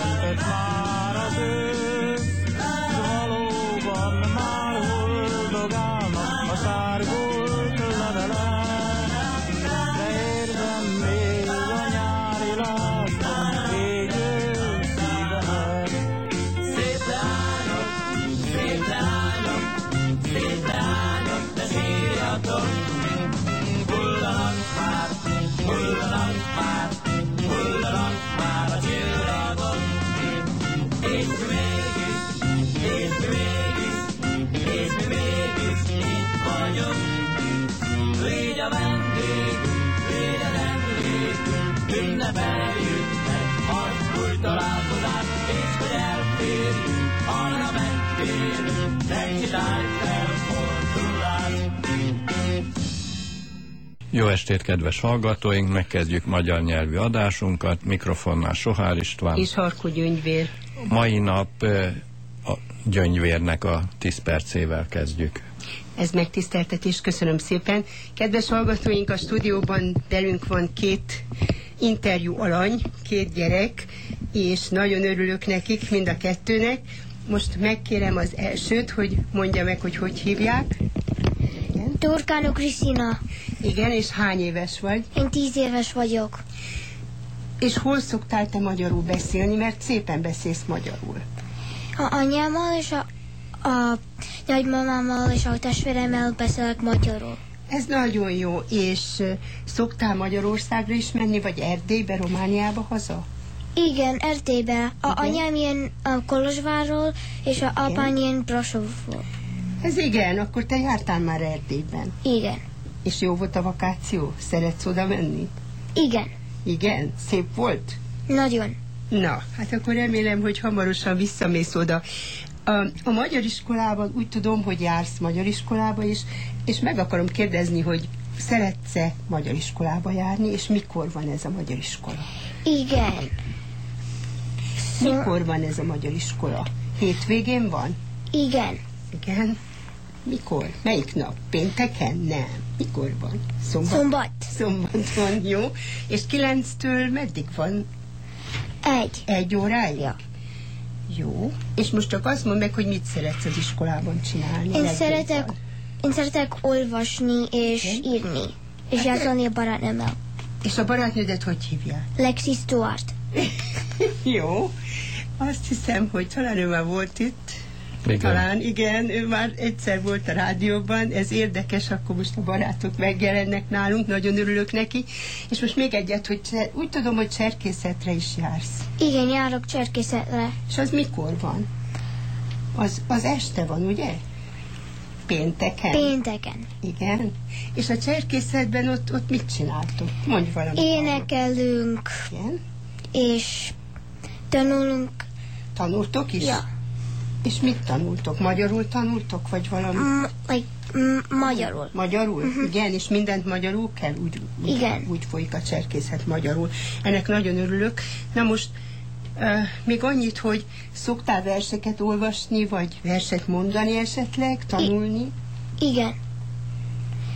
beköszöntött már az ősz, Jó estét, kedves hallgatóink! Megkezdjük magyar nyelvű adásunkat. Mikrofonnál Sohár István. És Harkó Gyöngyvér. Mai nap a gyöngyvérnek a 10 percével kezdjük. Ez megtiszteltetés, köszönöm szépen. Kedves hallgatóink, a stúdióban velünk van két interjú alany, két gyerek, és nagyon örülök nekik, mind a kettőnek. Most megkérem az elsőt, hogy mondja meg, hogy hogy hívják. Igen, Turkánó Krisztina. Igen és hány éves vagy? Én tíz éves vagyok. És hol szoktál te magyarul beszélni, mert szépen beszélsz magyarul. A anyámmal és a, a nagymamámmal és a testvéremmel beszélek magyarul. Ez nagyon jó, és szoktál Magyarországra is menni, vagy Erdélybe, Romániába haza? Igen, Erdélybe. A Igen. anyám ilyen a Kolozsvárról, és a apám ilyen Brasovról. Ez igen, akkor te jártál már Erdélyben. Igen. És jó volt a vakáció? Szeretsz oda menni? Igen. Igen, szép volt? Nagyon. Na, hát akkor remélem, hogy hamarosan visszamész oda. A, a magyar iskolában úgy tudom, hogy jársz magyar iskolába is, és meg akarom kérdezni, hogy szeretsz-e magyar iskolába járni, és mikor van ez a magyar iskola? Igen. Mikor van ez a magyar iskola? Hétvégén van? Igen. Igen. Mikor? Melyik nap? Pénteken? Nem. Mikor van? Szombat? Szombat. Szombat van, jó. És kilenctől meddig van? Egy. Egy óráig? Ja. Jó. És most csak azt mondd meg, hogy mit szeretsz az iskolában csinálni. Én legjobban. szeretek, én szeretek olvasni és Igen? írni. És játszani a barátnőmmel. És a barátnődet hogy hívják? Lexi Stuart. Jó. Azt hiszem, hogy talán ő már volt itt. Igen. Talán igen, ő már egyszer volt a rádióban, ez érdekes, akkor most a barátok megjelennek nálunk, nagyon örülök neki. És most még egyet, hogy úgy tudom, hogy cserkészetre is jársz. Igen, járok cserkészetre. És az mikor van? Az, az este van, ugye? Pénteken? pénteken. Igen. És a cserkészetben ott, ott mit csináltok? Mondj valamit. Énekelünk, Igen. És tanulunk Tanultok is? Ja. És mit tanultok? Magyarul tanultok, vagy valami? m- like, m- magyarul. Magyarul? Igen, és mindent magyarul kell? Úgy, úgy, Igen. úgy folyik a cserkészet magyarul. Ennek nagyon örülök. Na most uh, még annyit, hogy szoktál verseket olvasni, vagy verset mondani esetleg, tanulni? Igen.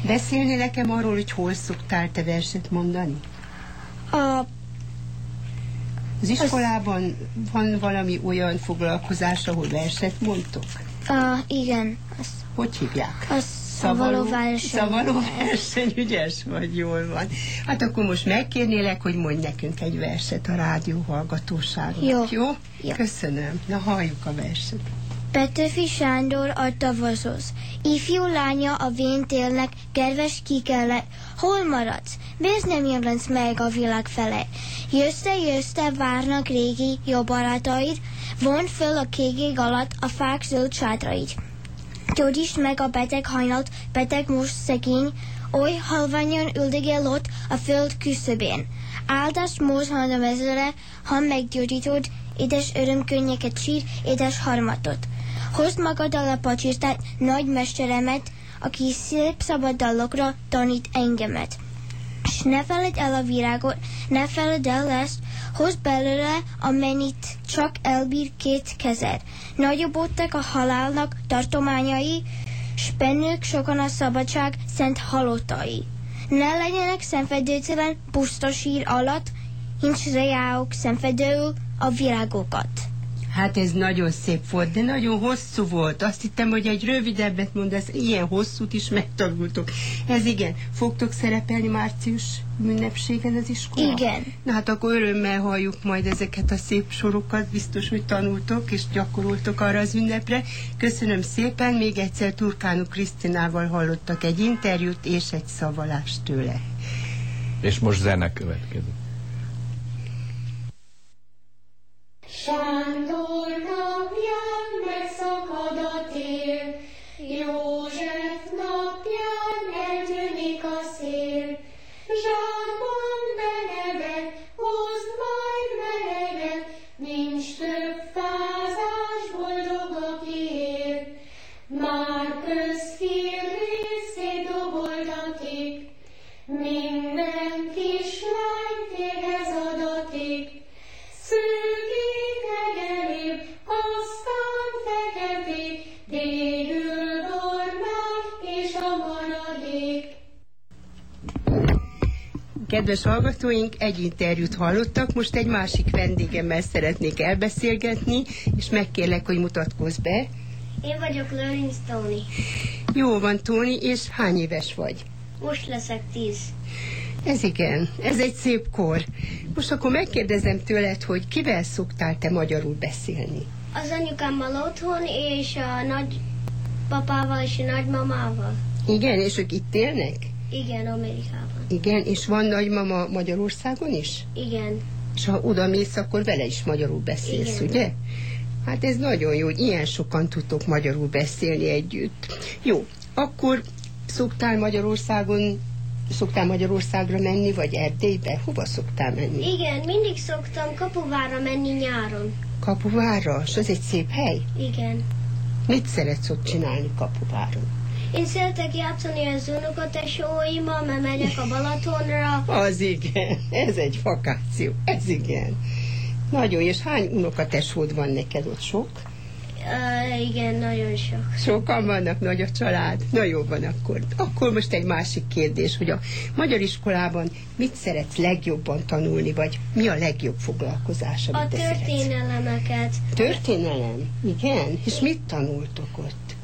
Beszélni nekem arról, hogy hol szoktál te verset mondani? A, Az iskolában van valami olyan foglalkozás, ahol verset mondtok? a, igen, az, Hogy hívják? a szavaló verseny. Szavaló verseny, ügyes vagy, jól van. Hát akkor most megkérnélek, hogy mondj nekünk egy verset a rádió hallgatóságnak. Jó. Jó? Jó. Köszönöm. Na halljuk a verset. Petőfi Sándor a tavaszhoz. Ifjú lánya a véntélnek, kedves kikele, hol maradsz? Miért nem jelensz meg a világ fele? Jössze, jössze, várnak régi jó barátaid, von föl a kégég alatt a fák zöld sátraid. Gyógyítsd meg a beteg hajnalt, beteg most szegény, oly halványan üldögél ott a föld küszöbén. Áldás a vezere, ha meggyógyítod, édes örömkönnyeket sír, édes harmatot. Hozd magaddal a pacsirtát, nagy mesteremet, aki szép szabad dalokra tanít engemet. S ne feled el a virágot, ne feled el ezt, hozd belőle, amennyit csak elbír két kezed. Nagyobb voltak a halálnak tartományai, s bennük sokan a szabadság szent halottai. Ne legyenek szenvedőtelen puszta sír alatt, hincs reálok szenvedőül a virágokat. Hát ez nagyon szép volt, de nagyon hosszú volt. Azt hittem, hogy egy rövidebbet mondasz, ilyen hosszút is megtanultok. Ez igen. Fogtok szerepelni március ünnepségen az iskolában? Igen. Na hát akkor örömmel halljuk majd ezeket a szép sorokat, biztos, hogy tanultok és gyakoroltok arra az ünnepre. Köszönöm szépen, még egyszer Turkánu Krisztinával hallottak egy interjút és egy szavalást tőle. És most zene következik. Kedves hallgatóink, egy interjút hallottak, most egy másik vendégemmel szeretnék elbeszélgetni, és megkérlek, hogy mutatkozz be. Én vagyok Lőrinc Tóni. Jó van, Tóni, és hány éves vagy? Most leszek tíz. Ez igen, ez egy szép kor. Most akkor megkérdezem tőled, hogy kivel szoktál te magyarul beszélni? Az anyukámmal otthon, és a nagy papával és a nagymamával. Igen, és ők itt élnek? Igen, Amerikában. Igen, és van nagymama Magyarországon is? Igen. És ha oda mész, akkor vele is magyarul beszélsz, Igen. ugye? Hát ez nagyon jó, hogy ilyen sokan tudtok magyarul beszélni együtt. Jó, akkor szoktál Magyarországon, szoktál Magyarországra menni, vagy Erdélybe? Hova szoktál menni? Igen, mindig szoktam Kapuvára menni nyáron. Kapuvára, és az egy szép hely. Igen. Mit szeretsz ott csinálni Kapuváron? Én szeretek játszani az unokatesóimmal, mert megyek a Balatonra. Az igen, ez egy vakáció, ez igen. Nagyon, és hány unokatesód van neked ott? Sok? Uh, igen, nagyon sok. Sokan vannak, nagy a család. Na jó van akkor. Akkor most egy másik kérdés, hogy a magyar iskolában mit szeretsz legjobban tanulni, vagy mi a legjobb foglalkozás, amit A te szeretsz? történelemeket, Történelem? Igen. És mit tanultok ott?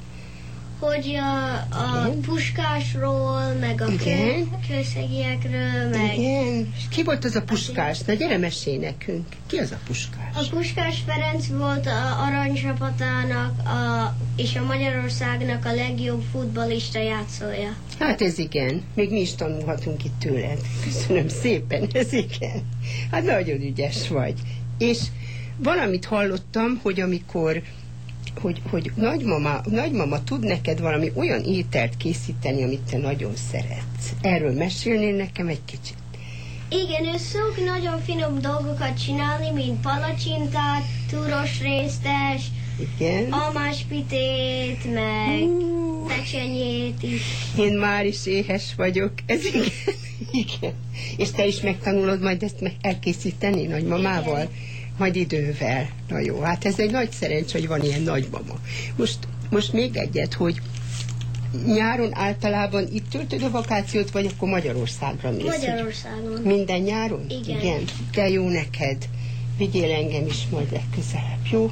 Hogy a, a puskásról, meg a kő- kőszegiekről, meg Igen. És ki volt az a puskás? Na gyere, mesélj nekünk. Ki az a puskás? a Puskás Ferenc volt a aranycsapatának a, és a Magyarországnak a legjobb futballista játszója. Hát ez igen, még mi is tanulhatunk itt tőled. Köszönöm szépen, ez igen. Hát nagyon ügyes vagy. És valamit hallottam, hogy amikor hogy, hogy nagymama, nagymama tud neked valami olyan ételt készíteni, amit te nagyon szeretsz. Erről mesélnél nekem egy kicsit? Igen, ő szok nagyon finom dolgokat csinálni, mint palacsintát, túros résztes, Igen? almáspitét, meg Ú. pecsenyét is. Én már is éhes vagyok. Ez igen. igen. És te is megtanulod majd ezt meg elkészíteni nagymamával? Igen. Majd idővel. Na jó, hát ez egy nagy szerencs, hogy van ilyen nagymama. Most, most még egyet, hogy nyáron általában itt töltöd a vakációt, vagy akkor Magyarországra mész? Magyarországon. Minden nyáron? Igen. Igen. De jó neked. Vigyél engem is majd legközelebb, jó?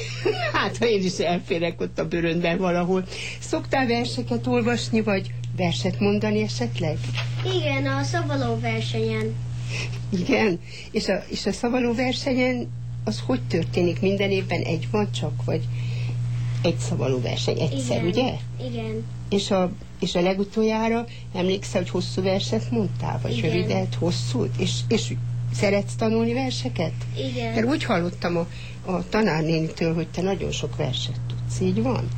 hát, ha én is elférek ott a bőrönben valahol. Szoktál verseket olvasni, vagy verset mondani esetleg? Igen, a szavaló versenyen. Igen. És a, és a szavaló versenyen az hogy történik? Minden évben egy van csak, vagy egy szavaló verseny egyszer, Igen. ugye? Igen. És a, és a legutoljára emlékszel, hogy hosszú verset mondtál, vagy Igen. rövidet, hosszút? És, és szeretsz tanulni verseket? Igen. Mert úgy hallottam a, a tanárnénitől, hogy te nagyon sok verset tudsz, így van?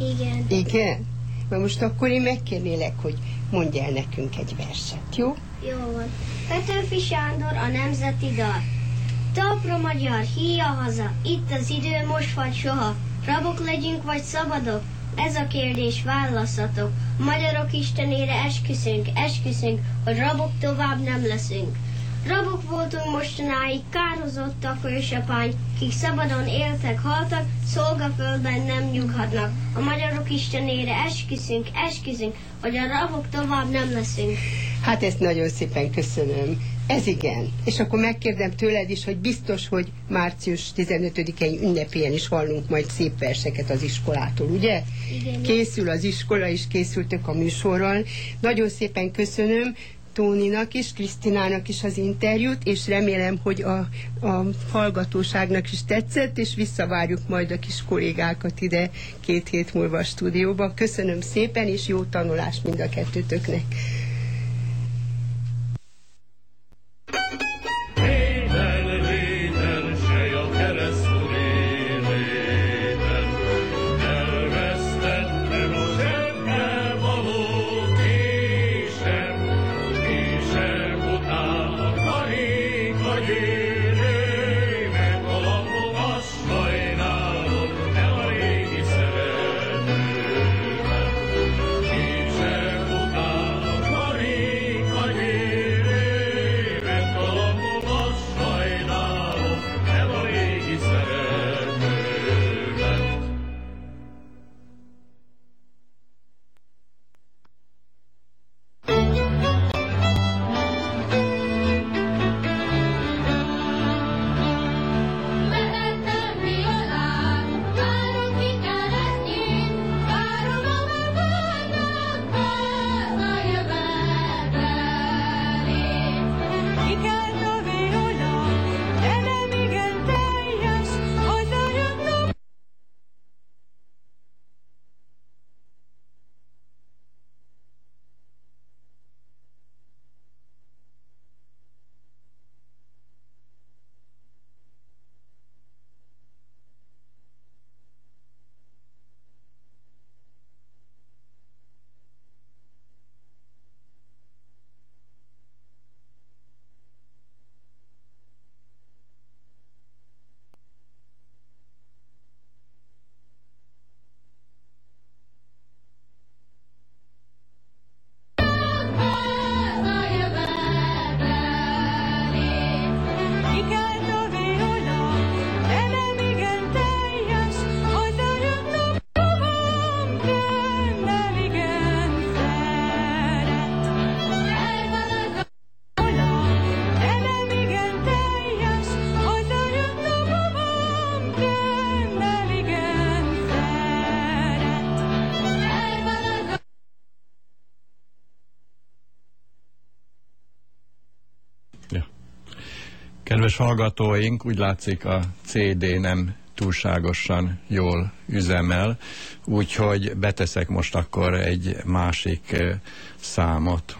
Igen. Igen? Na most akkor én megkérnélek, hogy mondj el nekünk egy verset, jó? Jó van. Petőfi Sándor a nemzeti dal. Talpra magyar, híja haza, itt az idő most vagy soha. Rabok legyünk vagy szabadok? Ez a kérdés válaszatok. Magyarok istenére esküszünk, esküszünk, hogy rabok tovább nem leszünk. Rabok voltunk mostanáig, kározottak ősapány, kik szabadon éltek, haltak, szolgaföldben nem nyughatnak. A magyarok istenére esküszünk, esküszünk, hogy a rabok tovább nem leszünk. Hát ezt nagyon szépen köszönöm. Ez igen. És akkor megkérdem tőled is, hogy biztos, hogy március 15-i ünnepélyen is hallunk majd szép verseket az iskolától, ugye? Igen. Készül az iskola, és készültök a műsorral. Nagyon szépen köszönöm. Tóninak is, Krisztinának is az interjút, és remélem, hogy a, a hallgatóságnak is tetszett, és visszavárjuk majd a kis kollégákat ide két hét múlva a stúdióba. Köszönöm szépen, és jó tanulást mind a kettőtöknek. Kedves hallgatóink, úgy látszik a CD nem túlságosan jól üzemel, úgyhogy beteszek most akkor egy másik számot.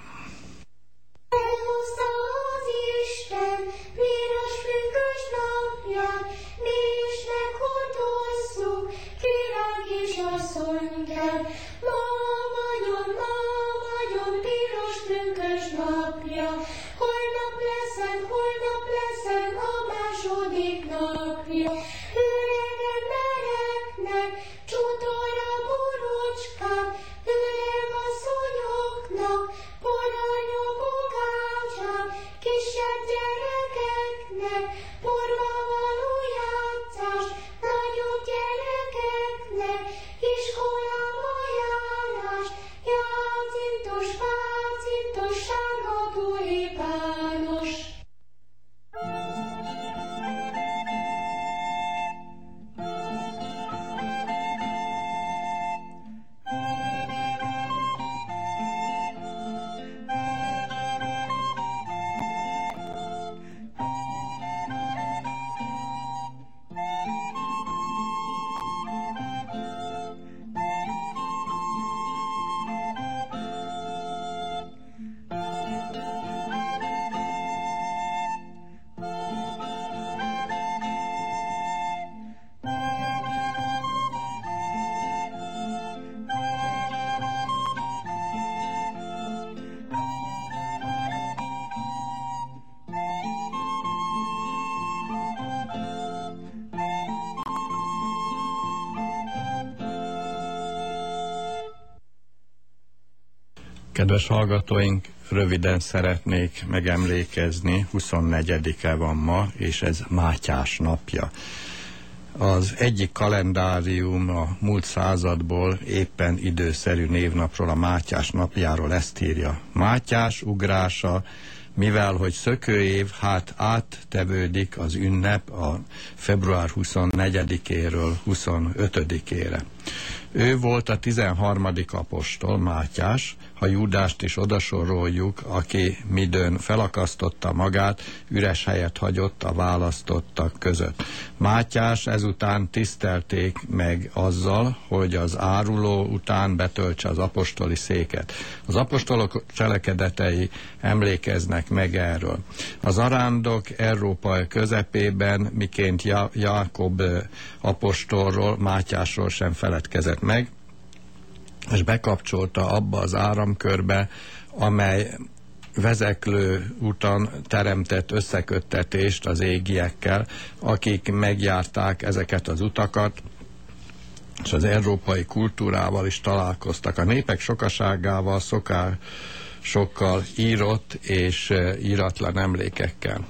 Kedves hallgatóink, röviden szeretnék megemlékezni, 24-e van ma, és ez Mátyás napja. Az egyik kalendárium a múlt századból éppen időszerű névnapról, a Mátyás napjáról ezt írja. Mátyás ugrása, mivel hogy szökőév, hát áttevődik az ünnep a február 24-éről 25-ére. Ő volt a 13. apostol, Mátyás, ha Júdást is odasoroljuk, aki midőn felakasztotta magát, üres helyet hagyott a választottak között. Mátyás ezután tisztelték meg azzal, hogy az áruló után betöltse az apostoli széket. Az apostolok cselekedetei emlékeznek meg erről. Az arándok Európa közepében, miként Já- Jákob apostolról, Mátyásról sem feledkezett meg, és bekapcsolta abba az áramkörbe, amely vezeklő úton teremtett összeköttetést az égiekkel, akik megjárták ezeket az utakat, és az európai kultúrával is találkoztak. A népek sokaságával, szokásokkal írott és eh, íratlan emlékekkel.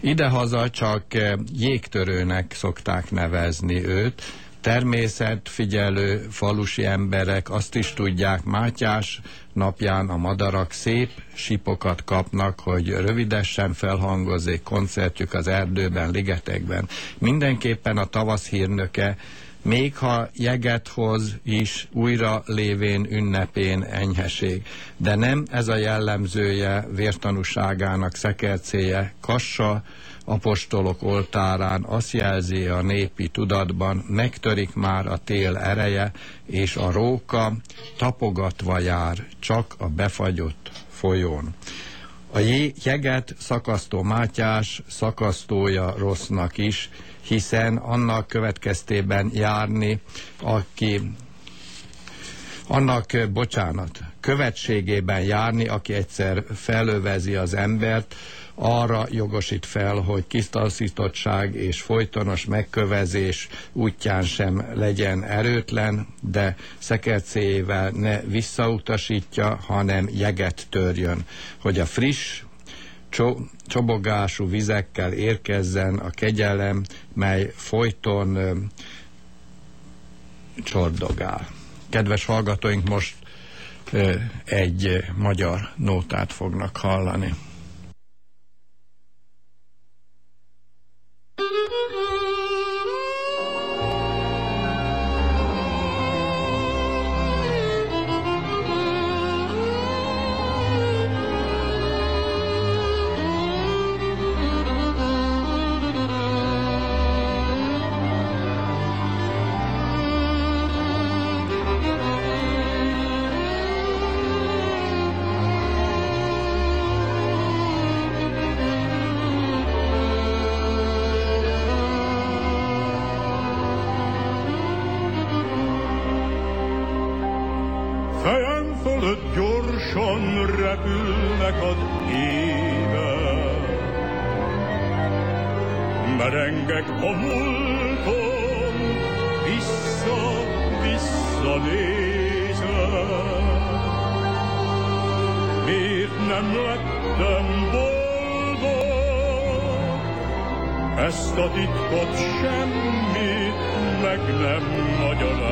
Idehaza csak eh, jégtörőnek szokták nevezni őt, természetfigyelő falusi emberek azt is tudják, Mátyás napján a madarak szép sipokat kapnak, hogy rövidesen felhangozzék koncertjük az erdőben, ligetekben. Mindenképpen a tavasz hírnöke, még ha jeget hoz is újra lévén ünnepén enyheség. De nem ez a jellemzője vértanúságának szekercéje, kassa, apostolok oltárán azt jelzi a népi tudatban, megtörik már a tél ereje, és a róka tapogatva jár csak a befagyott folyón. A jeget szakasztó Mátyás szakasztója rossznak is, hiszen annak következtében járni, aki annak, bocsánat, követségében járni, aki egyszer felövezi az embert, arra jogosít fel, hogy kisztaszítottság és folytonos megkövezés útján sem legyen erőtlen, de szekercéjével ne visszautasítja, hanem jeget törjön, hogy a friss, cso csobogású vizekkel érkezzen a kegyelem, mely folyton ö, csordogál. Kedves hallgatóink, most ö, egy magyar nótát fognak hallani. Música Merengek a múlton, vissza, vissza nézek. Miért nem lettem boldog, ezt a titkot semmi meg nem magyarázza.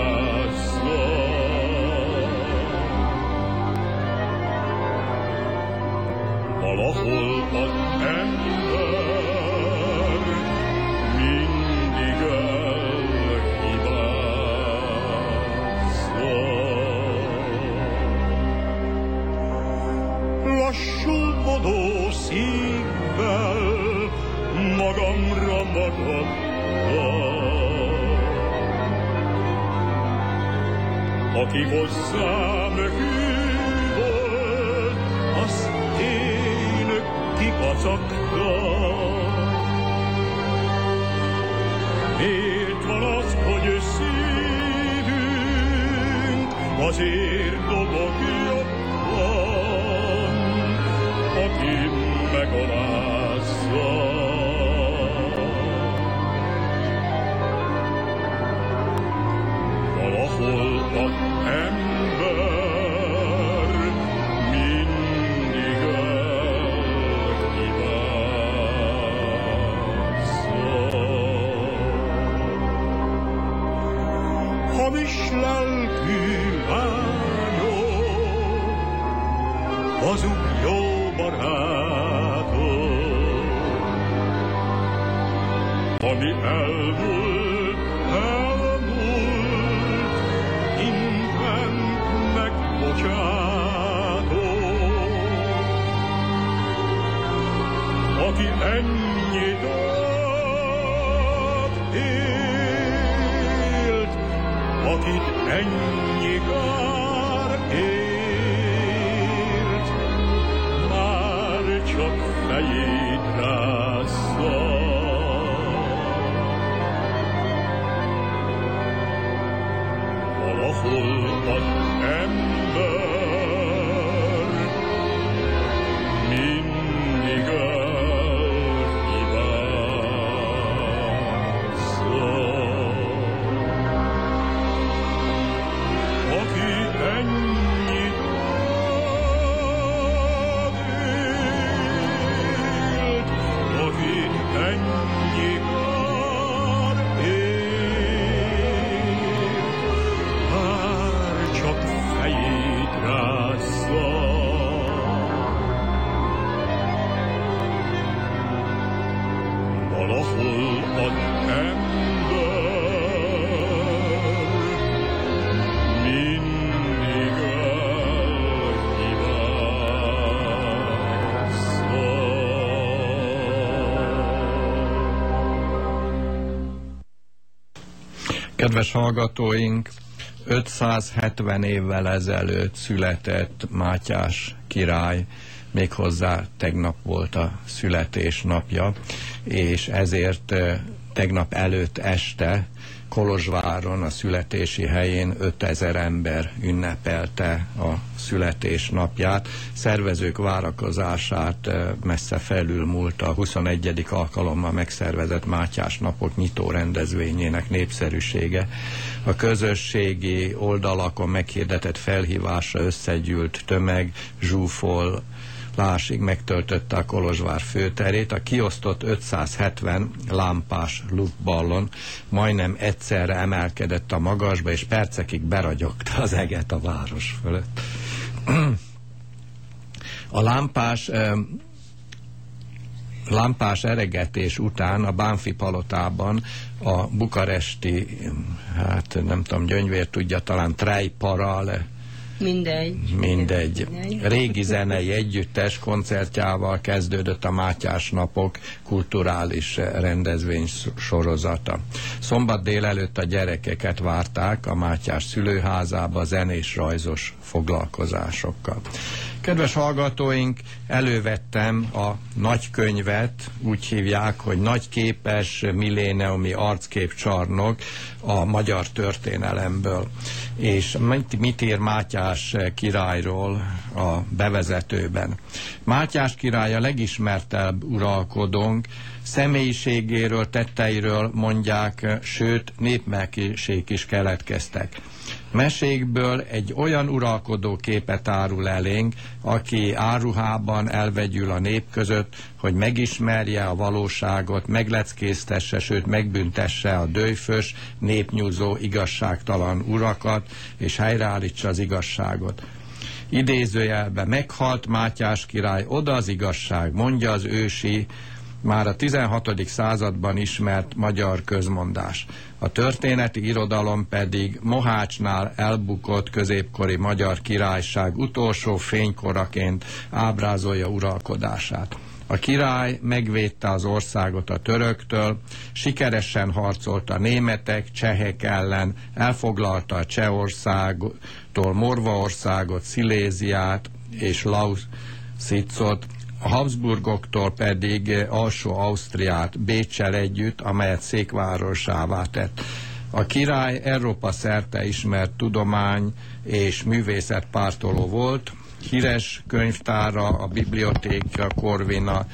Aki hozzám hű volt, azt én kikacagtam. Miért van az, hogy szívünk azért dobog jobban, aki megalázza? Aki ennyit ad, élt, akit ennyi kár Kedves hallgatóink, 570 évvel ezelőtt született Mátyás király, méghozzá tegnap volt a születésnapja, és ezért eh, tegnap előtt este Kolozsváron, a születési helyén 5000 ember ünnepelte a születésnapját. Szervezők várakozását eh, messze felülmúlt a 21. alkalommal megszervezett Mátyás napok nyitó rendezvényének népszerűsége. A közösségi oldalakon meghirdetett felhívásra összegyűlt tömeg zsúfol, Lásig megtöltötte a Kolozsvár főterét, a kiosztott 570 lámpás luftballon majdnem egyszerre emelkedett a magasba, és percekig beragyogta az eget a város fölött. A lámpás lámpás eregetés után a Bánfi palotában a bukaresti, hát nem tudom, gyöngyvér tudja, talán Trejparale, Mindegy. mindegy. Régi zenei együttes koncertjával kezdődött a Mátyás napok kulturális rendezvény sorozata. Szombat délelőtt a gyerekeket várták a Mátyás szülőházába zenés rajzos foglalkozásokkal. Kedves hallgatóink, elővettem a nagykönyvet, úgy hívják, hogy Nagyképes milléniumi arcképcsarnok a magyar történelemből. És mit, mit ír Mátyás királyról, a bevezetőben. Mátyás király a legismertebb uralkodónk, személyiségéről, tetteiről mondják, sőt, népmelkiség is keletkeztek. Mesékből egy olyan uralkodó képet árul elénk, aki áruhában elvegyül a nép között, hogy megismerje a valóságot, megleckéztesse, sőt megbüntesse a dőfös, népnyúzó, igazságtalan urakat, és helyreállítsa az igazságot. Idézőjelbe meghalt Mátyás király, oda az igazság, mondja az ősi, már a 16. században ismert magyar közmondás. A történeti irodalom pedig Mohácsnál elbukott középkori magyar királyság utolsó fénykoraként ábrázolja uralkodását. A király megvédte az országot a töröktől, sikeresen harcolt a németek, csehek ellen, elfoglalta a Csehországtól Morvaországot, Sziléziát és Lauszicot, a Habsburgoktól pedig alsó Ausztriát Bécsel együtt, amelyet székvárosává tett. A király Európa szerte ismert tudomány és művészet pártoló volt, híres könyvtára, a bibliotéka Corvina,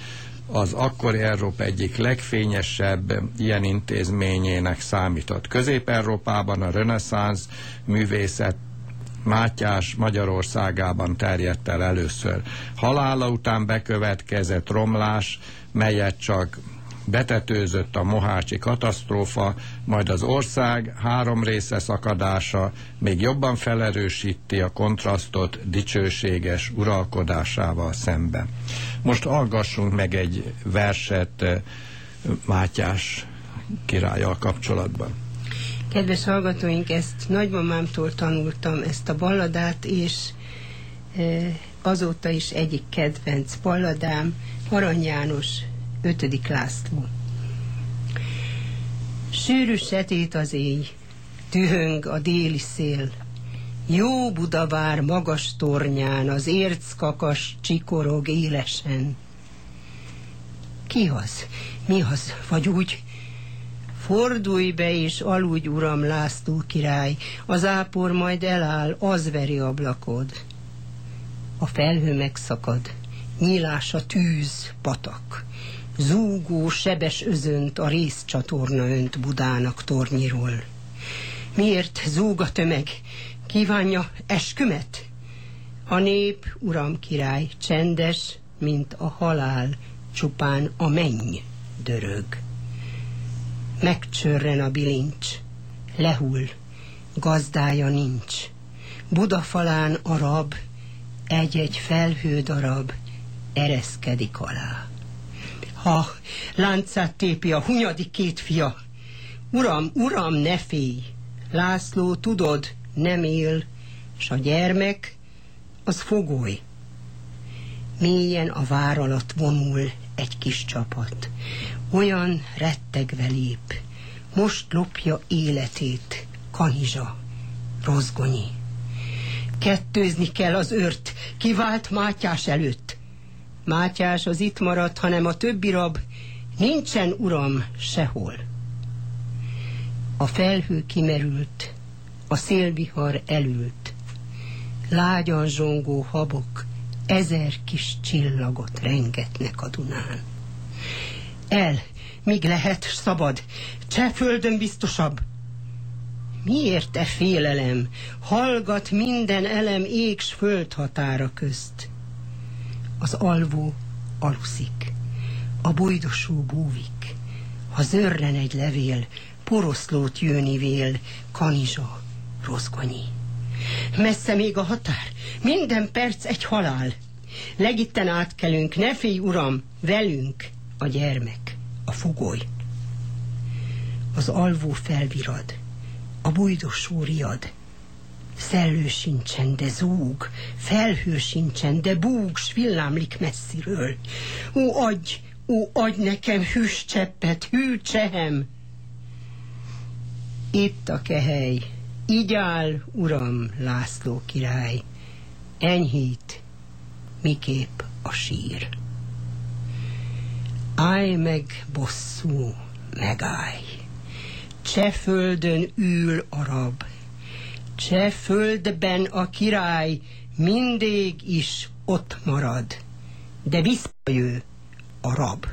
az akkori Európa egyik legfényesebb ilyen intézményének számított. Közép-Európában a reneszánsz művészet Mátyás Magyarországában terjedt el először. Halála után bekövetkezett romlás, melyet csak betetőzött a mohácsi katasztrófa, majd az ország három része szakadása még jobban felerősíti a kontrasztot dicsőséges uralkodásával szemben. Most hallgassunk meg egy verset eh, Mátyás királyjal kapcsolatban. Kedves hallgatóink, ezt nagymamámtól tanultam, ezt a balladát, és e, azóta is egyik kedvenc balladám, Arany János, 5. László. Sűrű setét az éj, tühöng a déli szél, jó Budavár magas tornyán az érckakas csikorog élesen. Ki az? Mi az? Vagy úgy, Fordulj be és aludj, uram László király, az ápor majd eláll, az veri ablakod. A felhő megszakad, nyílás a tűz, patak. Zúgó, sebes özönt a részcsatorna önt Budának tornyiról. Miért zúg a tömeg? Kívánja eskümet? A nép, uram király, csendes, mint a halál, csupán a menny dörög megcsörren a bilincs, lehull, gazdája nincs. Budafalán a rab, egy-egy felhő darab ereszkedik alá. Ha láncát tépi a hunyadik két fia, Uram, uram, ne félj! László, tudod, nem él, s a gyermek, az fogoly. Mélyen a vár alatt vonul egy kis csapat olyan rettegve lép, most lopja életét, kanizsa, rozgonyi. Kettőzni kell az ört, kivált Mátyás előtt. Mátyás az itt maradt, hanem a többi rab, nincsen uram sehol. A felhő kimerült, a szélvihar elült, lágyan zsongó habok, ezer kis csillagot rengetnek a Dunán. El, míg lehet szabad, cseh földön biztosabb. Miért e félelem? Hallgat minden elem égs föld határa közt. Az alvó aluszik, a bujdosó búvik, ha zörren egy levél, poroszlót jőni vél, kanizsa, rozgonyi. Messze még a határ, minden perc egy halál. Legitten átkelünk, ne félj, uram, velünk, a gyermek, a fogoly. Az alvó felvirad, a bujdosó riad. Szellő sincsen, de zúg, felhő sincsen, de búg, s villámlik messziről. Ó, adj, ó, adj nekem hűs cseppet, hű csehem! Itt a kehely, így áll, uram, László király, enyhít, miképp a sír. Állj meg, bosszú, megállj. Cseh földön ül a rab, Cseh földben a király, mindig is ott marad, de visszajő a rab.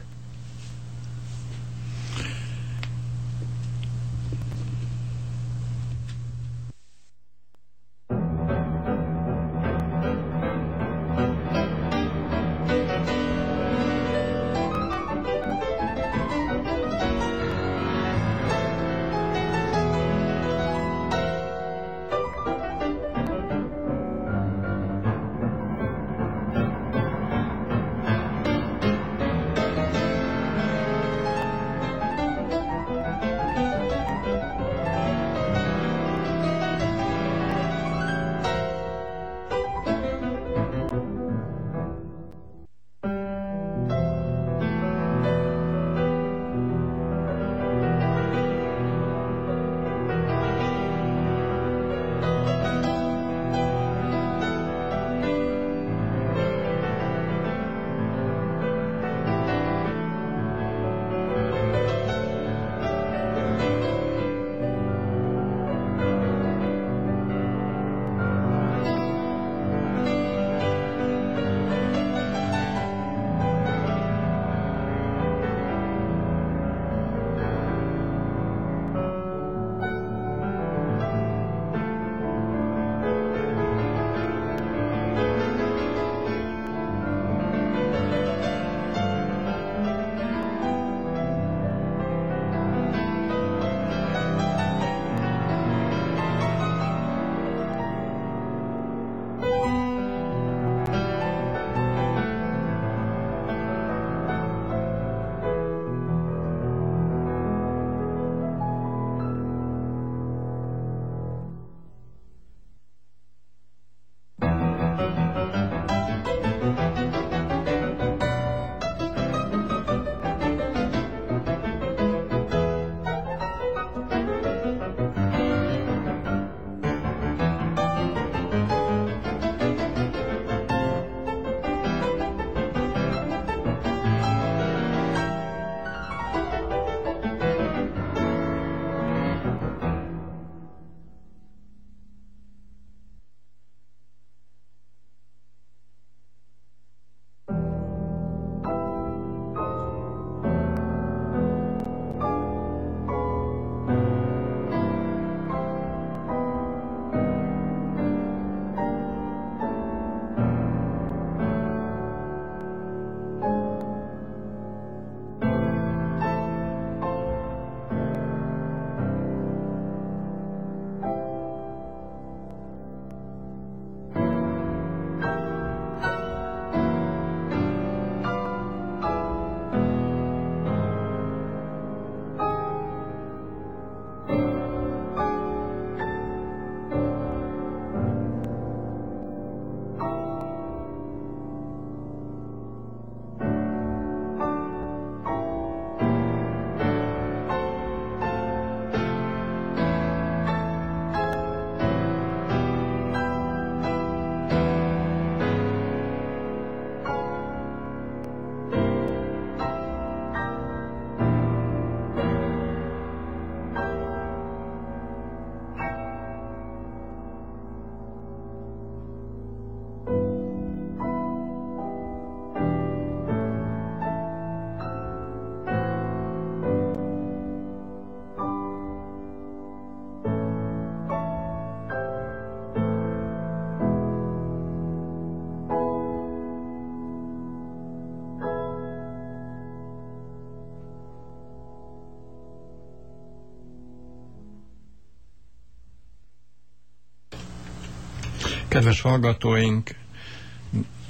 Kedves hallgatóink,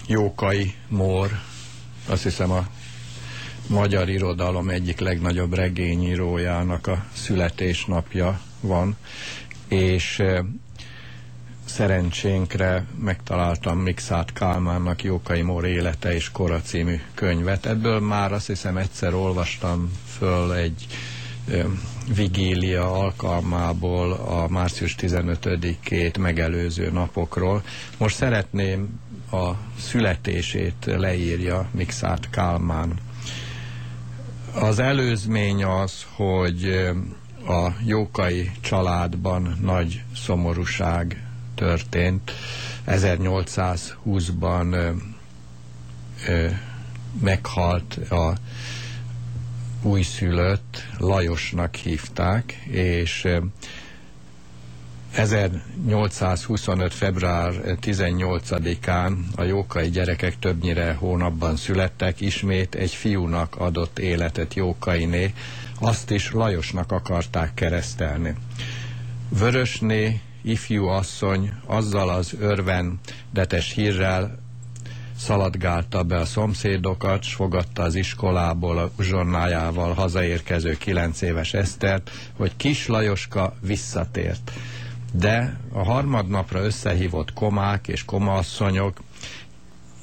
Jókai Mór, azt hiszem a magyar irodalom egyik legnagyobb regényírójának a születésnapja van, és eh, szerencsénkre megtaláltam Mixát Kálmánnak Jókai Mór élete és kora című könyvet. Ebből már azt hiszem egyszer olvastam föl egy vigília alkalmából a március 15-ét megelőző napokról. Most szeretném a születését leírja Mixát Kálmán. Az előzmény az, hogy a Jókai családban nagy szomorúság történt. 1820-ban ö, ö, meghalt a újszülött, Lajosnak hívták, és ö, 1825. február 18-án a jókai gyerekek többnyire hónapban születtek, ismét egy fiúnak adott életet Jókainé, azt is Lajosnak akarták keresztelni. Vörösné ifjú asszony azzal az örvendetes hírrel szaladgálta be a szomszédokat, s fogadta az iskolából a uzsonnájával hazaérkező kilenc éves Esztert, hogy kis Lajoska visszatért. De a harmadnapra összehívott komák és komaasszonyok,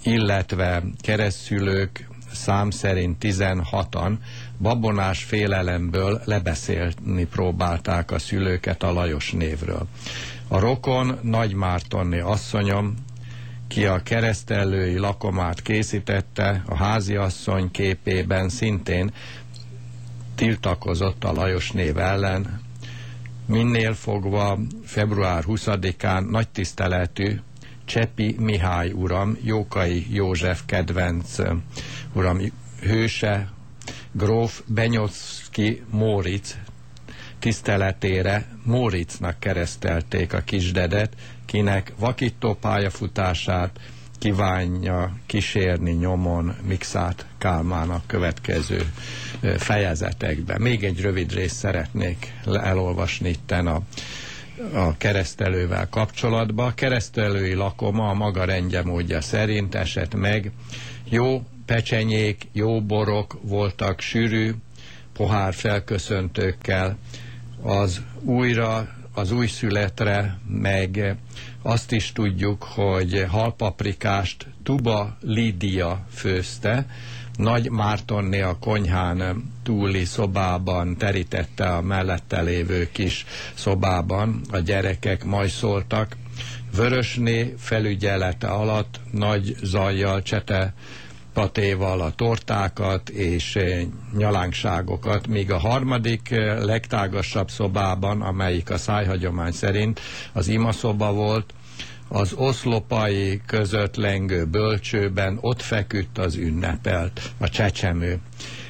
illetve keresztülők szám szerint 16-an babonás félelemből lebeszélni próbálták a szülőket a Lajos névről. A rokon Nagy Mártonné asszonyom, ki a keresztelői lakomát készítette, a háziasszony képében szintén tiltakozott a Lajos név ellen. Minél fogva február 20-án nagy tiszteletű Csepi Mihály uram, Jókai József kedvenc uram hőse, gróf Benyocki Móric tiszteletére Móricnak keresztelték a kisdedet, kinek vakító pályafutását kívánja kísérni nyomon Mixát Kálmán a következő fejezetekben. Még egy rövid részt szeretnék elolvasni itten a, a keresztelővel kapcsolatba. A keresztelői lakoma a maga rendje módja szerint esett meg. Jó pecsenyék, jó borok voltak, sűrű, pohár felköszöntőkkel, az újra, az újszületre, meg azt is tudjuk, hogy halpaprikást Tuba Lídia főzte, nagy Mártonné a konyhán túli szobában terítette a mellette lévő kis szobában, a gyerekek majszoltak. Vörösné felügyelete alatt nagy zajjal csete patéval a tortákat és eh, nyalánkságokat, míg a harmadik eh, legtágasabb szobában, amelyik a szájhagyomány szerint az imaszoba volt, az oszlopai között lengő bölcsőben ott feküdt az ünnepelt, a csecsemő.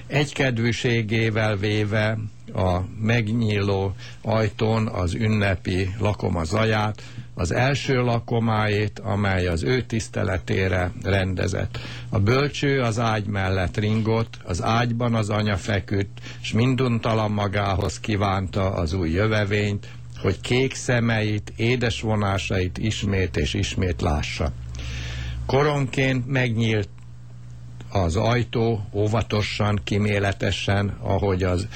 Egykedvűségével véve a megnyíló ajtón az ünnepi lakoma zaját, az első lakomáét, amely az ő tiszteletére rendezett. A bölcső az ágy mellett ringott, az ágyban az anya feküdt, s minduntalan magához kívánta az új jövevényt, hogy kék szemeit, édes vonásait ismét és ismét lássa. Koronként megnyílt az ajtó óvatosan, kiméletesen, ahogy az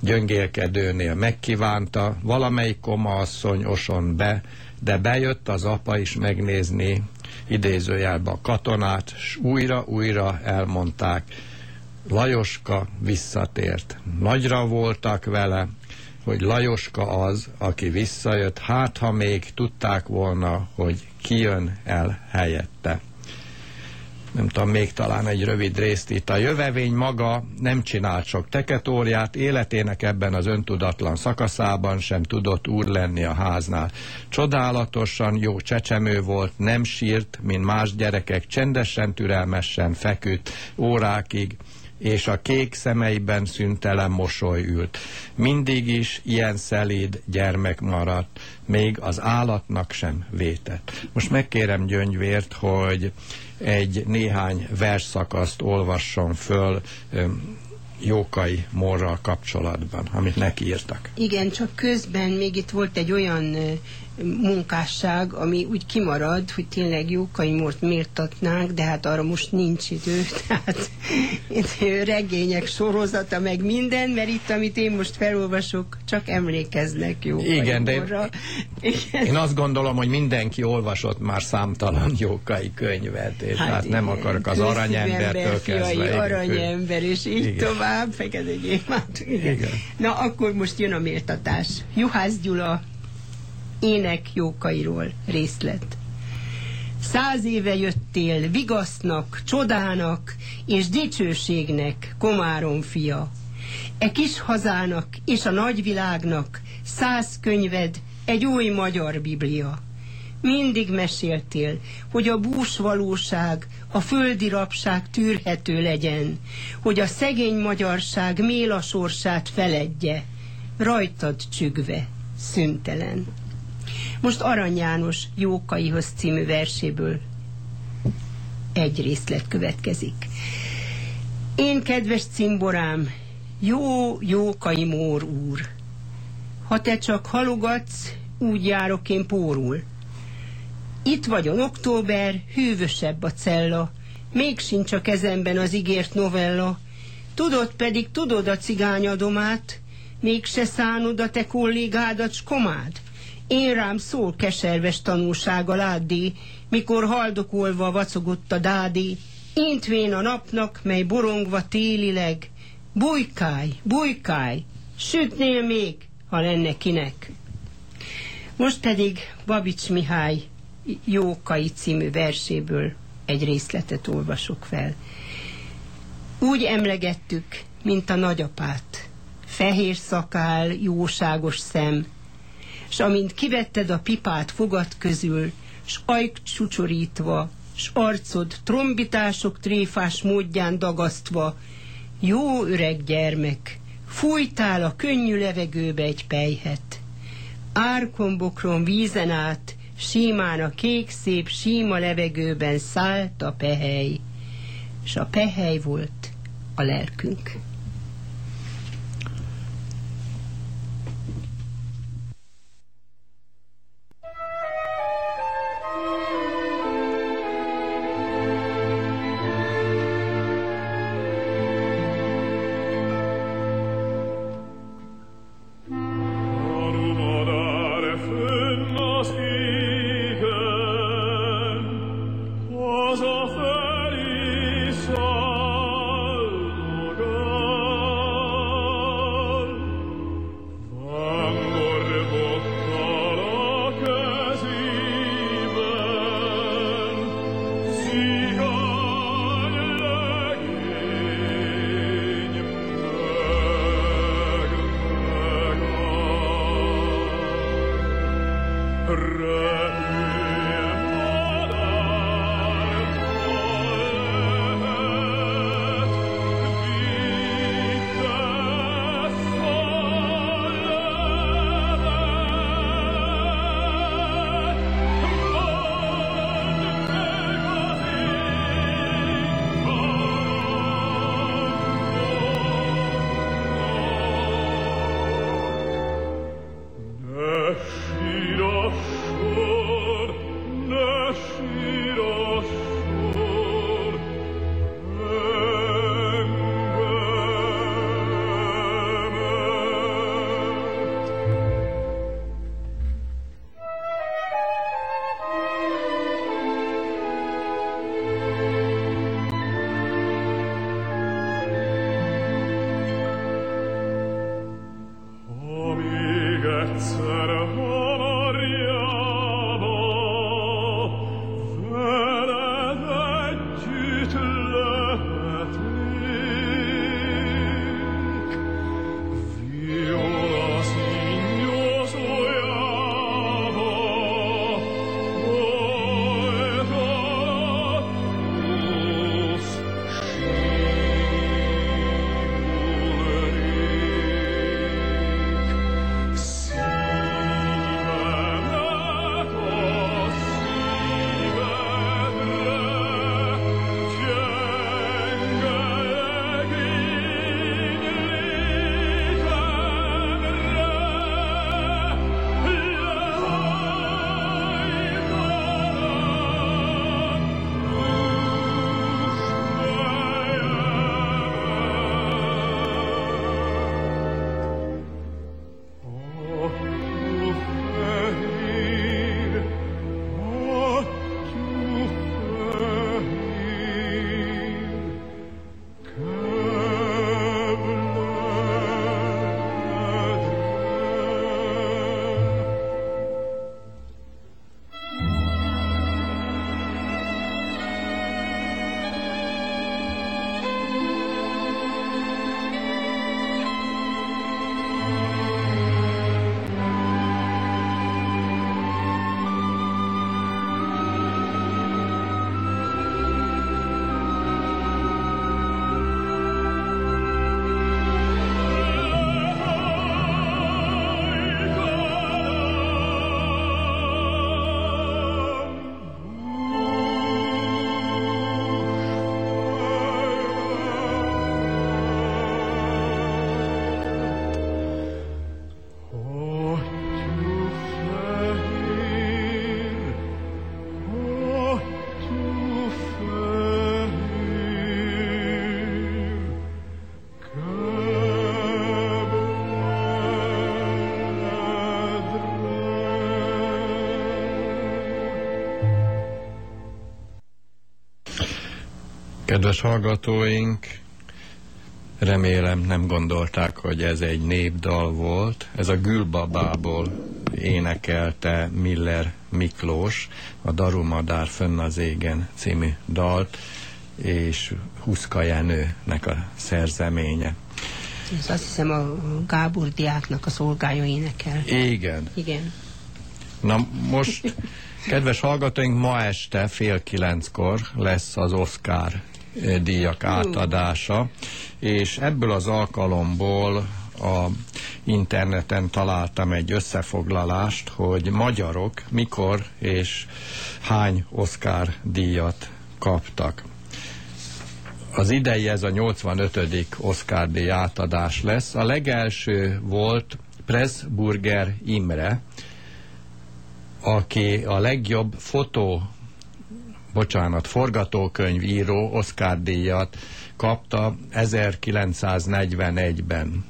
gyöngélkedőnél megkívánta, valamelyik koma asszony oson be, de bejött az apa is megnézni idézőjelbe a katonát, s újra-újra elmondták, Lajoska visszatért. Nagyra voltak vele, hogy Lajoska az, aki visszajött, hát ha még tudták volna, hogy ki jön el helyette nem tudom, még talán egy rövid részt itt. A jövevény maga nem csinált sok teketóriát, életének ebben az öntudatlan szakaszában sem tudott úr lenni a háznál. Csodálatosan jó csecsemő volt, nem sírt, mint más gyerekek, csendesen, türelmesen feküdt órákig, és a kék szemeiben szüntelen mosoly ült. Mindig is ilyen szelíd gyermek maradt, még az állatnak sem vétett. Most megkérem Gyöngyvért, hogy egy néhány versszakaszt olvasson föl Jókai Morral kapcsolatban, amit neki írtak. Igen, csak közben még itt volt egy olyan munkásság, ami úgy kimarad, hogy tényleg Jókai Mort méltatnánk, de hát arra most nincs idő, tehát regények sorozata, meg minden, mert itt, amit én most felolvasok, csak emlékeznek Jókai Igen, de- Morra. Igen. Én azt gondolom, hogy mindenki olvasott már számtalan Jókai könyvet, és hát, hát nem akarok az aranyembertől ember, kezdve. fiai, aranyember, és így Igen. tovább, fekete gyémánt. Igen. Igen. Na, akkor most jön a méltatás. Juhász Gyula ének Jókairól részlet. Száz éve jöttél vigasznak, csodának és dicsőségnek, Komárom fia. E kis hazának és a nagyvilágnak száz könyved, egy új magyar biblia. mindig meséltél, hogy a bús valóság, a földi rabság tűrhető legyen, hogy a szegény magyarság méla sorsát feledje, rajtad csügve, szüntelen. Most Arany János Jókaihoz című verséből egy részlet következik. Én kedves cimborám, jó Jókai Mór úr, ha te csak halogatsz, úgy járok én pórul. Itt vagyon október, hűvösebb a cella, még sincs a kezemben az ígért novella, tudod pedig, tudod a cigányadomát, mégse szánod a te kollégádat, s komád. Én rám szól keserves tanulsága láddi, mikor haldokolva vacogott a dádi, intvén a napnak, mely borongva télileg, bujkálj, bujkálj, sütnél még, ha lenne kinek. Most pedig Babics Mihály Jókai című verséből egy részletet olvasok fel. Úgy emlegettük, mint a nagyapát, fehér szakál, jóságos szem, s amint kivetted a pipát fogad közül, s ajk csúcsorítva, s arcod trombitások tréfás módján dagasztva, jó öreg gyermek, fújtál a könnyű levegőbe egy pejhet. Árkombokron vízen át, símán a kék szép síma levegőben szállt a pehely, s a pehely volt a lelkünk. Kedves hallgatóink, remélem nem gondolták, hogy ez egy népdal volt. Ez a Gülbabából énekelte Miller Miklós, a Darumadár fönn az égen című dalt, és Huszka Jenőnek a szerzeménye. Ez azt hiszem a Gábor diáknak a szolgája énekel. Igen. Igen. Na most, kedves hallgatóink, ma este fél kilenckor lesz az Oscar díjak átadása, és ebből az alkalomból a interneten találtam egy összefoglalást, hogy magyarok mikor és hány Oscar díjat kaptak. Az idei ez a 85. Oscar díj átadás lesz. A legelső volt Pressburger Imre, aki a legjobb fotó, bocsánat, forgatókönyvíró Oscar díjat kapta 1941-ben.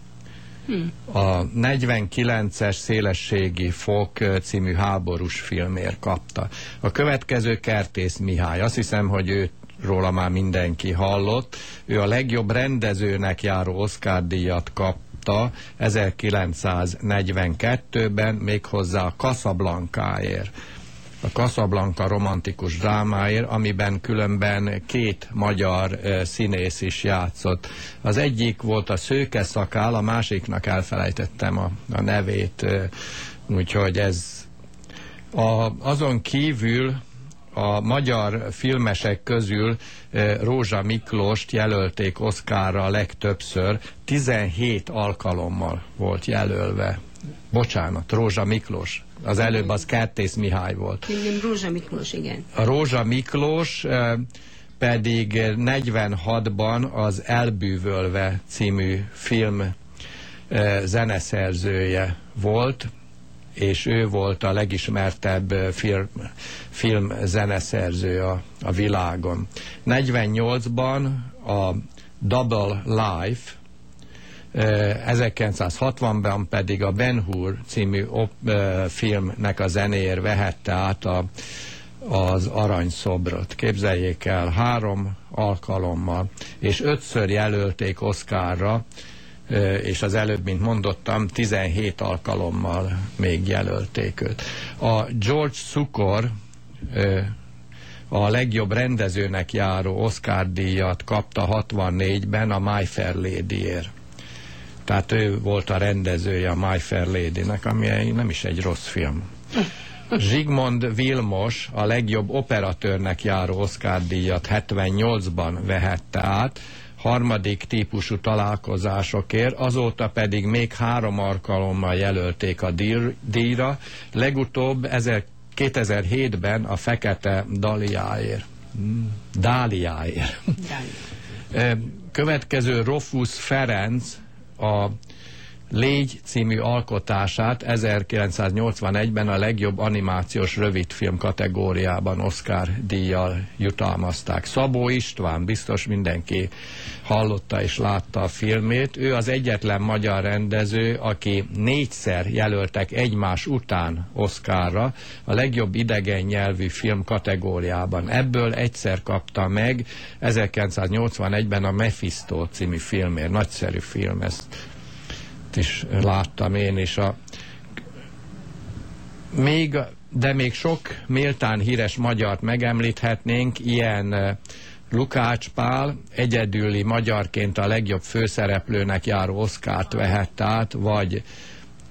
A 49-es szélességi fok című háborús filmért kapta. A következő Kertész Mihály. Azt hiszem, hogy ő róla már mindenki hallott. Ő a legjobb rendezőnek járó Oscar díjat kapta 1942-ben, méghozzá a Casablancaért a Casablanca romantikus drámáért, amiben különben két magyar színész is játszott. Az egyik volt a Szőke Szakál, a másiknak elfelejtettem a, a nevét, úgyhogy ez a, azon kívül a magyar filmesek közül Rózsa Miklóst jelölték Oszkárra legtöbbször, 17 alkalommal volt jelölve. Bocsánat, Rózsa Miklós. Az előbb az Kertész Mihály volt. Nem Rózsa Miklós, igen. A Rózsa Miklós pedig 46-ban az Elbűvölve című film zeneszerzője volt, és ő volt a legismertebb film, film zeneszerző a, a világon. 48-ban a Double Life, 1960-ban pedig a Ben Hur című eh, filmnek a zenéért vehette át a, az aranyszobrot. Képzeljék el, három alkalommal, és ötször jelölték Oscarra, ö, és az előbb, mint mondottam, 17 alkalommal még jelölték őt. A George Cukor ö, a legjobb rendezőnek járó Oscar díjat kapta 64-ben a My Fair Ladyért. Tehát ő volt a rendezője a My Fair Lady-nek, ami nem is egy rossz film. Zsigmond Vilmos a legjobb operatőrnek járó Oscar díjat 78-ban vehette át, harmadik típusú találkozásokért, azóta pedig még három alkalommal jelölték a díj- díjra, legutóbb 1000 2007-ben a Fekete Daliáért. Hmm, Dáliáért. Következő Rofus Ferenc a Légy című alkotását 1981-ben a legjobb animációs rövidfilm kategóriában Oscar díjjal jutalmazták. Szabó István, biztos mindenki hallotta és látta a filmét. Ő az egyetlen magyar rendező, aki négyszer jelöltek egymás után Oscarra a legjobb idegen nyelvű film kategóriában. Ebből egyszer kapta meg 1981-ben a Mephisto című filmért. Nagyszerű film, ezt is láttam én is. A, még, de még sok méltán híres magyart megemlíthetnénk, ilyen Lukács Pál egyedüli magyarként a legjobb főszereplőnek járó Oszkárt vehett át, vagy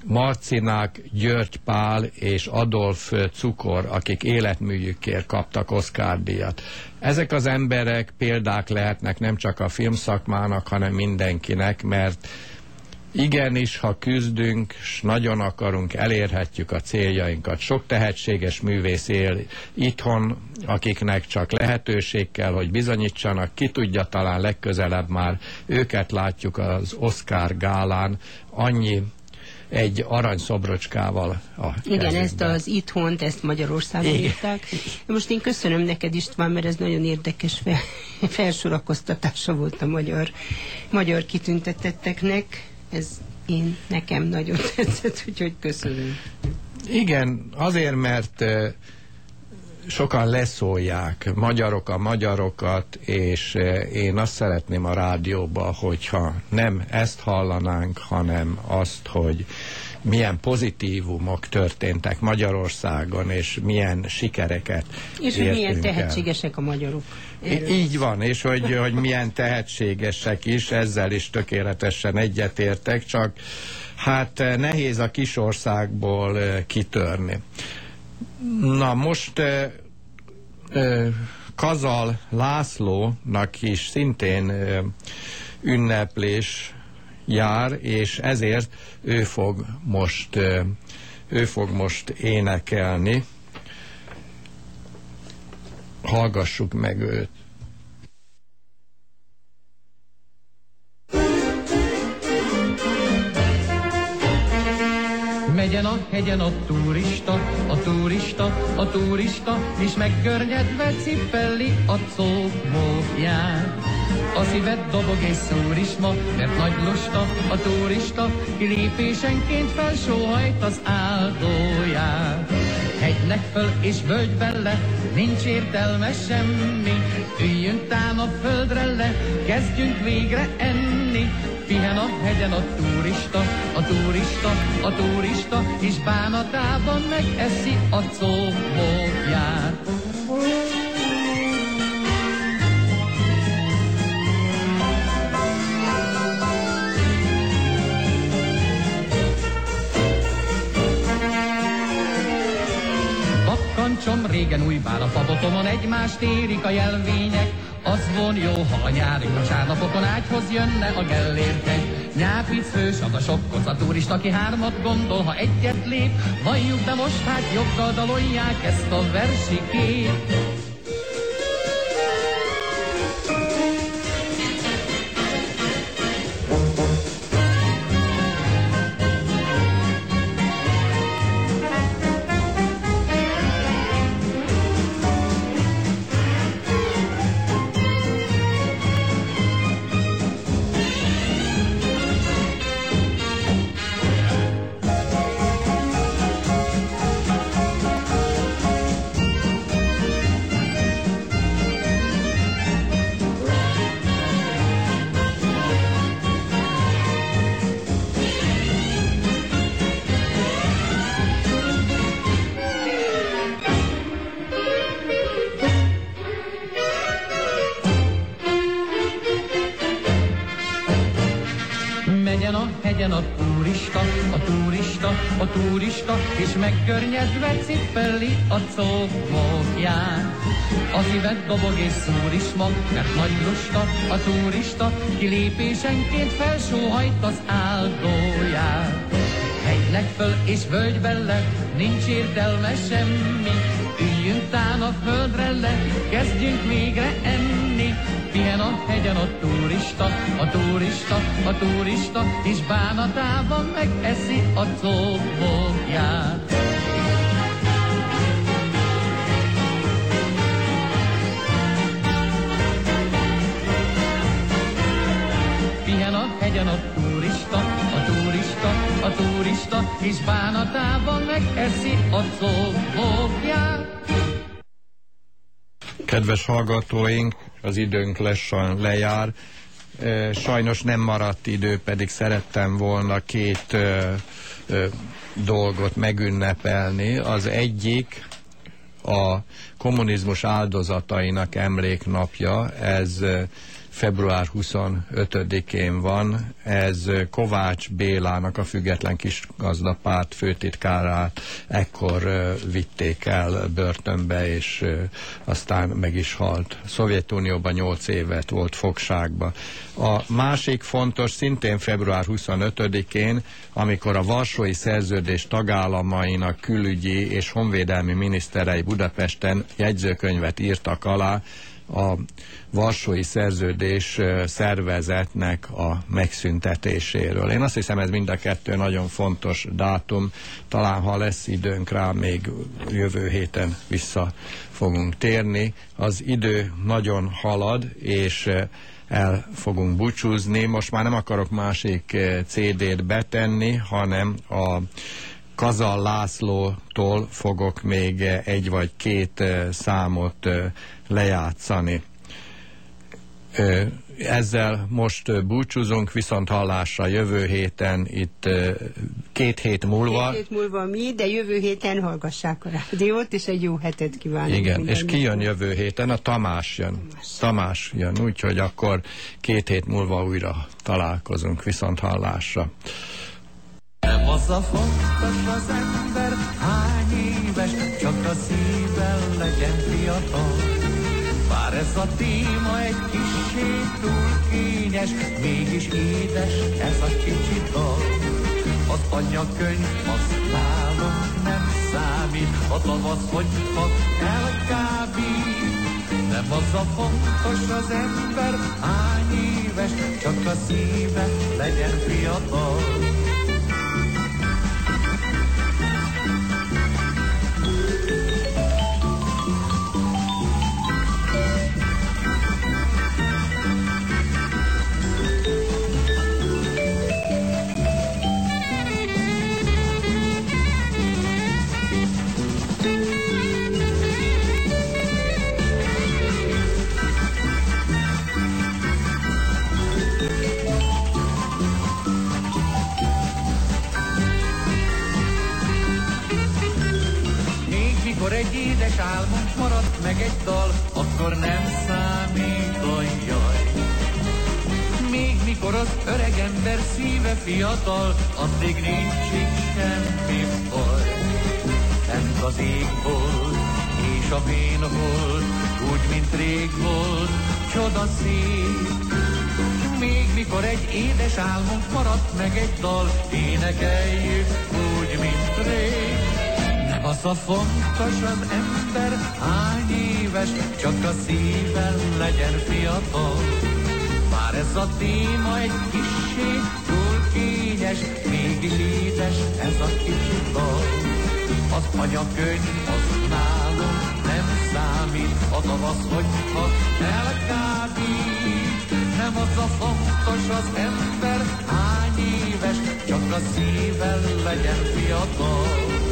Marcinák, György Pál és Adolf Cukor, akik életműjükért kaptak Oscar. Ezek az emberek példák lehetnek nem csak a filmszakmának, hanem mindenkinek, mert Igenis, ha küzdünk, s nagyon akarunk, elérhetjük a céljainkat. Sok tehetséges művész él itthon, akiknek csak lehetőség kell, hogy bizonyítsanak, ki tudja, talán legközelebb már őket látjuk az Oscar gálán, annyi egy aranyszobrocskával a Igen, kezükben. ezt az itthont, ezt Magyarországon Igen. írták. Most én köszönöm neked István, mert ez nagyon érdekes fel, felsorakoztatása volt a magyar, magyar kitüntetetteknek. Ez én nekem nagyon tetszett, úgyhogy köszönöm. Igen, azért, mert sokan leszólják magyarok a magyarokat, és én azt szeretném a rádióba, hogyha nem ezt hallanánk, hanem azt, hogy milyen pozitívumok történtek Magyarországon, és milyen sikereket És hogy milyen értünk el. tehetségesek a magyarok. I- így van, és hogy, hogy milyen tehetségesek is, ezzel is tökéletesen egyetértek, csak hát eh, nehéz a kis országból eh, kitörni. Na most eh, Kazal Lászlónak is szintén ünneplés jár, és ezért ő fog most, ő fog most énekelni. Hallgassuk meg őt. Megyen a hegyen a turista, a turista, a turista, és megkörnyedve cipelli a cómóját. A szíved dobog és szúr is ma, mert nagy lusta a turista, kilépésenként felsóhajt az áldóját. Hegynek föl és völgyben le, nincs értelme semmi, üljünk tám a földre le, kezdjünk végre enni. Pihen a hegyen a turista, a turista, a turista, és bánatában megeszi a cómóját. Bakkancsom régen újbál a fabotomon egymást érik a jelvények. Az von jó, ha a nyári vasárnapokon ágyhoz jönne a gellértek. Nyápic fős, az a sokkoz a turista, aki hármat gondol, ha egyet lép. Valljuk, de most hát joggal dalolják ezt a versikét. És megkörnyedve cipelli a cómóját. A szíved dobog és szúr is ma, mert nagy lusta a turista, kilépésenként felsóhajt az áldóját. Hegynek föl és völgyben le, nincs értelme semmi, üljünk tán a földre le, kezdjünk végre enni. Pihen a hegyen a turista, a turista, a turista, és bánatában megeszi a cóbóját. Pihen a turista, a turista, a turista, és bánatában megeszi a cóbóját. Kedves hallgatóink, az időnk lassan lejár. Sajnos nem maradt idő, pedig szerettem volna két dolgot megünnepelni. Az egyik a kommunizmus áldozatainak emléknapja, ez február 25-én van, ez Kovács Bélának, a Független Kisgazdapárt főtitkárát ekkor vitték el börtönbe, és aztán meg is halt. Szovjetunióban 8 évet volt fogságba. A másik fontos, szintén február 25-én, amikor a Varsói Szerződés tagállamainak külügyi és honvédelmi miniszterei Budapesten jegyzőkönyvet írtak alá a Varsói Szerződés szervezetnek a megszüntetéséről. Én azt hiszem, ez mind a kettő nagyon fontos dátum. Talán, ha lesz időnk rá, még jövő héten vissza fogunk térni. Az idő nagyon halad, és el fogunk búcsúzni. Most már nem akarok másik CD-t betenni, hanem a Kazal Lászlótól fogok még eh, egy vagy két eh, számot eh, lejátszani. Ezzel most búcsúzunk, viszont hallásra jövő héten, itt két hét múlva. Két hét múlva mi, de jövő héten hallgassák a rádiót, és egy jó hetet kívánok. Igen, és ki jön jövő héten? A Tamás jön. Tamás jön, úgyhogy akkor két hét múlva újra találkozunk, viszont hallásra. Nem az a fontos az ember, hány éves, csak a szívvel legyen fiatal. Bár ez a téma egy kissé túl kényes, mégis édes ez a kicsi dal. Az anyakönyv az nálunk nem számít, a tavasz, hogyha elkábít. Nem az a fontos az ember, hány éves, csak a szíve legyen fiatal. Meg egy dal, akkor nem számít a jaj. Még mikor az öreg ember szíve fiatal, addig nincs itt semmi baj. Fent az ég volt, és a vén volt, úgy, mint rég volt, csoda szép. Még mikor egy édes álmunk maradt meg egy dal, énekeljük úgy, mint rég. Az a fontos az ember, hány éves, csak a szíven legyen fiatal. Bár ez a téma egy kissé túl kényes, mégis édes ez a kicsi dal. Az anyakönyv az nálunk nem számít, a tavasz, hogyha elkábít. Nem az a fontos az ember, hány éves, csak a szíven legyen fiatal.